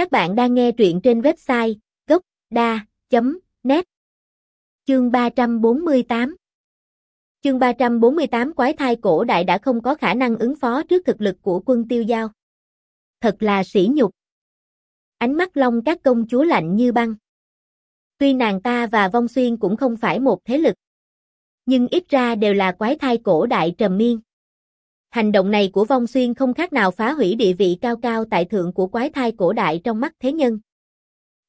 Các bạn đang nghe truyện trên website gốc.da.net Chương 348 Chương 348 Quái thai cổ đại đã không có khả năng ứng phó trước thực lực của quân tiêu giao. Thật là sỉ nhục. Ánh mắt long các công chúa lạnh như băng. Tuy nàng ta và Vong Xuyên cũng không phải một thế lực. Nhưng ít ra đều là quái thai cổ đại trầm miên. Hành động này của Vong Xuyên không khác nào phá hủy địa vị cao cao tại thượng của quái thai cổ đại trong mắt thế nhân.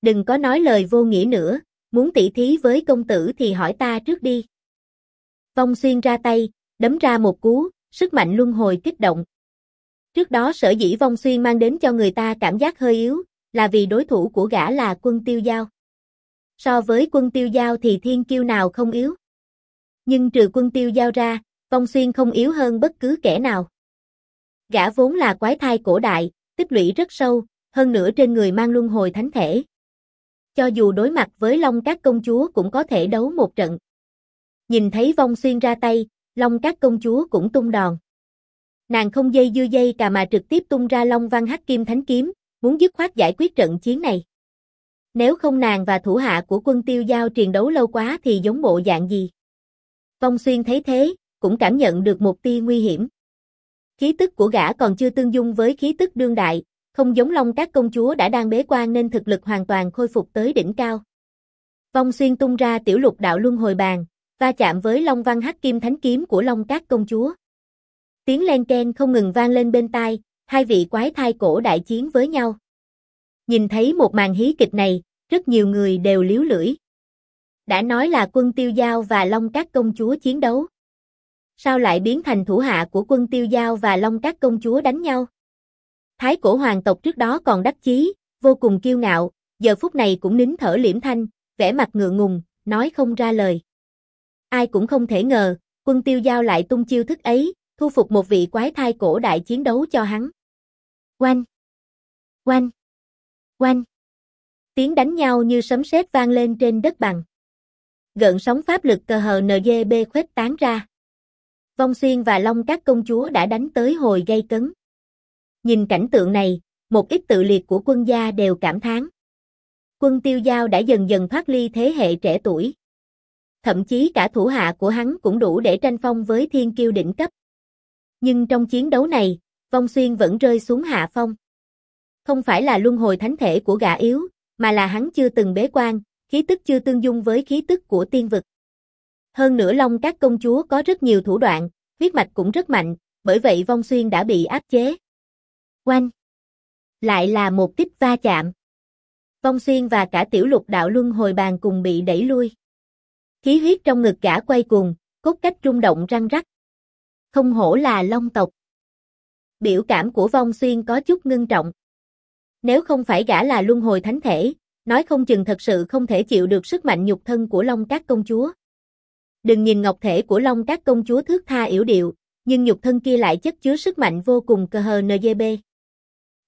Đừng có nói lời vô nghĩa nữa, muốn tỉ thí với công tử thì hỏi ta trước đi. Vong Xuyên ra tay, đấm ra một cú, sức mạnh luân hồi kích động. Trước đó sở dĩ Vong Xuyên mang đến cho người ta cảm giác hơi yếu, là vì đối thủ của gã là quân tiêu giao. So với quân tiêu giao thì thiên kiêu nào không yếu. Nhưng trừ quân tiêu giao ra, Vong Xuyên không yếu hơn bất cứ kẻ nào. Gã vốn là quái thai cổ đại, tích lũy rất sâu, hơn nữa trên người mang luân hồi thánh thể. Cho dù đối mặt với Long Các công chúa cũng có thể đấu một trận. Nhìn thấy Vong Xuyên ra tay, Long Các công chúa cũng tung đòn. Nàng không dây dưa dây cả mà trực tiếp tung ra Long Văn Hắc Kim Thánh Kiếm, muốn dứt khoát giải quyết trận chiến này. Nếu không nàng và thủ hạ của quân tiêu giao triền đấu lâu quá thì giống bộ dạng gì? Vong Xuyên thấy thế, cũng cảm nhận được một tia nguy hiểm. Khí tức của gã còn chưa tương dung với khí tức đương đại, không giống Long các công chúa đã đang bế quan nên thực lực hoàn toàn khôi phục tới đỉnh cao. Vong xuyên tung ra tiểu lục đạo luân hồi bàn, va chạm với Long văn hắc kim thánh kiếm của Long các công chúa. Tiếng len ken không ngừng vang lên bên tai, hai vị quái thai cổ đại chiến với nhau. Nhìn thấy một màn hí kịch này, rất nhiều người đều liếu lưỡi. Đã nói là quân tiêu giao và Long các công chúa chiến đấu sao lại biến thành thủ hạ của quân tiêu giao và long các công chúa đánh nhau? Thái cổ hoàng tộc trước đó còn đắc chí, vô cùng kiêu ngạo, giờ phút này cũng nín thở liễm thanh, vẻ mặt ngượng ngùng, nói không ra lời. Ai cũng không thể ngờ, quân tiêu giao lại tung chiêu thức ấy, thu phục một vị quái thai cổ đại chiến đấu cho hắn. Oanh! Oanh! Oanh! Tiếng đánh nhau như sấm sét vang lên trên đất bằng. Gợn sóng pháp lực cờ hờ NGB khuếch tán ra. Vong Xuyên và Long các công chúa đã đánh tới hồi gây cấn. Nhìn cảnh tượng này, một ít tự liệt của quân gia đều cảm thán. Quân tiêu giao đã dần dần thoát ly thế hệ trẻ tuổi. Thậm chí cả thủ hạ của hắn cũng đủ để tranh phong với thiên kiêu đỉnh cấp. Nhưng trong chiến đấu này, Vong Xuyên vẫn rơi xuống hạ phong. Không phải là luân hồi thánh thể của gã yếu, mà là hắn chưa từng bế quan, khí tức chưa tương dung với khí tức của tiên vực. Hơn nữa Long các công chúa có rất nhiều thủ đoạn, huyết mạch cũng rất mạnh, bởi vậy Vong Xuyên đã bị áp chế. Oanh! Lại là một kích va chạm. Vong Xuyên và cả tiểu lục đạo luân hồi bàn cùng bị đẩy lui. Khí huyết trong ngực gã quay cuồng, cốt cách rung động răng rắc. Không hổ là long tộc. Biểu cảm của Vong Xuyên có chút ngưng trọng. Nếu không phải gã là luân hồi thánh thể, nói không chừng thật sự không thể chịu được sức mạnh nhục thân của Long các công chúa. Đừng nhìn ngọc thể của Long các công chúa thước tha yểu điệu, nhưng nhục thân kia lại chất chứa sức mạnh vô cùng cơ hờ NGB.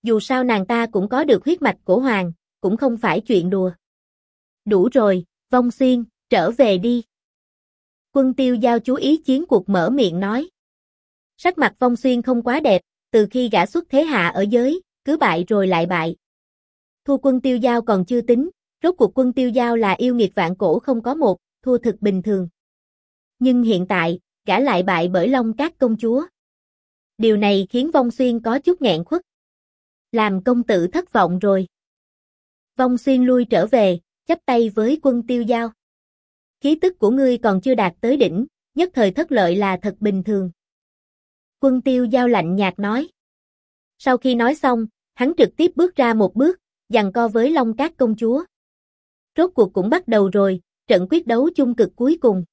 Dù sao nàng ta cũng có được huyết mạch cổ hoàng, cũng không phải chuyện đùa. Đủ rồi, vong xuyên, trở về đi. Quân tiêu giao chú ý chiến cuộc mở miệng nói. Sắc mặt vong xuyên không quá đẹp, từ khi gã xuất thế hạ ở giới, cứ bại rồi lại bại. Thua quân tiêu giao còn chưa tính, rốt cuộc quân tiêu giao là yêu nghiệt vạn cổ không có một, thua thực bình thường nhưng hiện tại, gã lại bại bởi Long Các công chúa. Điều này khiến Vong Xuyên có chút nghẹn khuất. Làm công tử thất vọng rồi. Vong Xuyên lui trở về, chấp tay với quân tiêu giao. Khí tức của ngươi còn chưa đạt tới đỉnh, nhất thời thất lợi là thật bình thường. Quân tiêu giao lạnh nhạt nói. Sau khi nói xong, hắn trực tiếp bước ra một bước, dằn co với Long Các công chúa. Rốt cuộc cũng bắt đầu rồi, trận quyết đấu chung cực cuối cùng.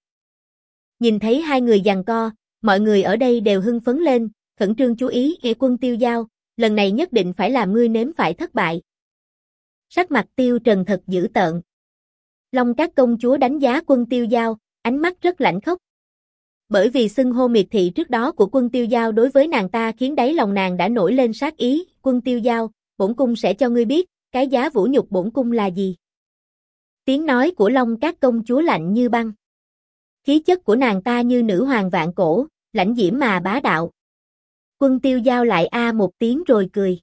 Nhìn thấy hai người giằng co, mọi người ở đây đều hưng phấn lên, khẩn trương chú ý nghĩa quân tiêu giao, lần này nhất định phải làm ngươi nếm phải thất bại. Sắc mặt tiêu trần thật dữ tợn. Long các công chúa đánh giá quân tiêu giao, ánh mắt rất lạnh khốc. Bởi vì xưng hô miệt thị trước đó của quân tiêu giao đối với nàng ta khiến đáy lòng nàng đã nổi lên sát ý, quân tiêu giao, bổn cung sẽ cho ngươi biết, cái giá vũ nhục bổn cung là gì. Tiếng nói của Long các công chúa lạnh như băng. Khí chất của nàng ta như nữ hoàng vạn cổ, lãnh diễm mà bá đạo. Quân tiêu giao lại a một tiếng rồi cười.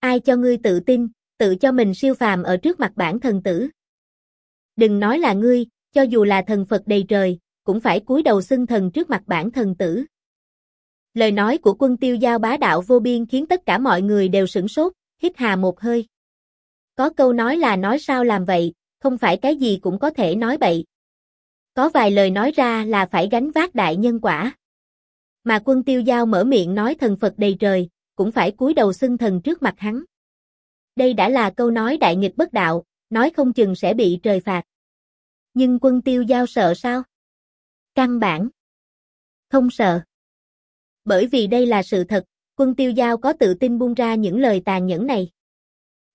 Ai cho ngươi tự tin, tự cho mình siêu phàm ở trước mặt bản thần tử. Đừng nói là ngươi, cho dù là thần Phật đầy trời, cũng phải cúi đầu xưng thần trước mặt bản thần tử. Lời nói của quân tiêu giao bá đạo vô biên khiến tất cả mọi người đều sửng sốt, hít hà một hơi. Có câu nói là nói sao làm vậy, không phải cái gì cũng có thể nói bậy. Có vài lời nói ra là phải gánh vác đại nhân quả. Mà quân tiêu giao mở miệng nói thần Phật đầy trời, cũng phải cúi đầu xưng thần trước mặt hắn. Đây đã là câu nói đại nghịch bất đạo, nói không chừng sẽ bị trời phạt. Nhưng quân tiêu giao sợ sao? Căn bản. Không sợ. Bởi vì đây là sự thật, quân tiêu giao có tự tin buông ra những lời tàn nhẫn này.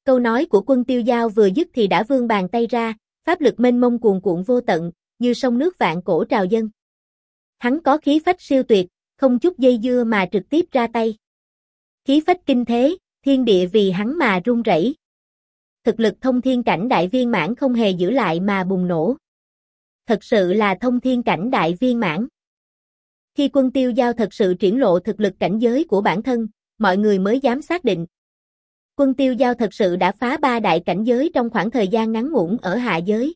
Câu nói của quân tiêu giao vừa dứt thì đã vươn bàn tay ra, pháp lực mênh mông cuồn cuộn vô tận, như sông nước vạn cổ trào dân. Hắn có khí phách siêu tuyệt, không chút dây dưa mà trực tiếp ra tay. Khí phách kinh thế, thiên địa vì hắn mà rung rẩy. Thực lực thông thiên cảnh đại viên mãn không hề giữ lại mà bùng nổ. Thật sự là thông thiên cảnh đại viên mãn. Khi quân tiêu giao thật sự triển lộ thực lực cảnh giới của bản thân, mọi người mới dám xác định. Quân tiêu giao thật sự đã phá ba đại cảnh giới trong khoảng thời gian ngắn ngủn ở hạ giới.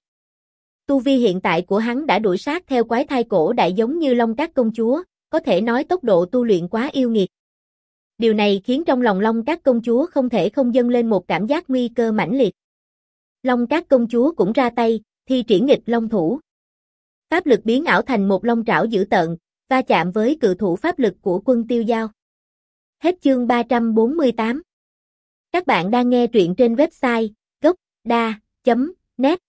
Tu vi hiện tại của hắn đã đuổi sát theo quái thai cổ đại giống như Long Các công chúa, có thể nói tốc độ tu luyện quá yêu nghiệt. Điều này khiến trong lòng Long Các công chúa không thể không dâng lên một cảm giác nguy cơ mãnh liệt. Long Các công chúa cũng ra tay, thi triển nghịch long thủ. Pháp lực biến ảo thành một long trảo dữ tợn, va chạm với cự thủ pháp lực của quân tiêu giao. Hết chương 348. Các bạn đang nghe truyện trên website gocda.net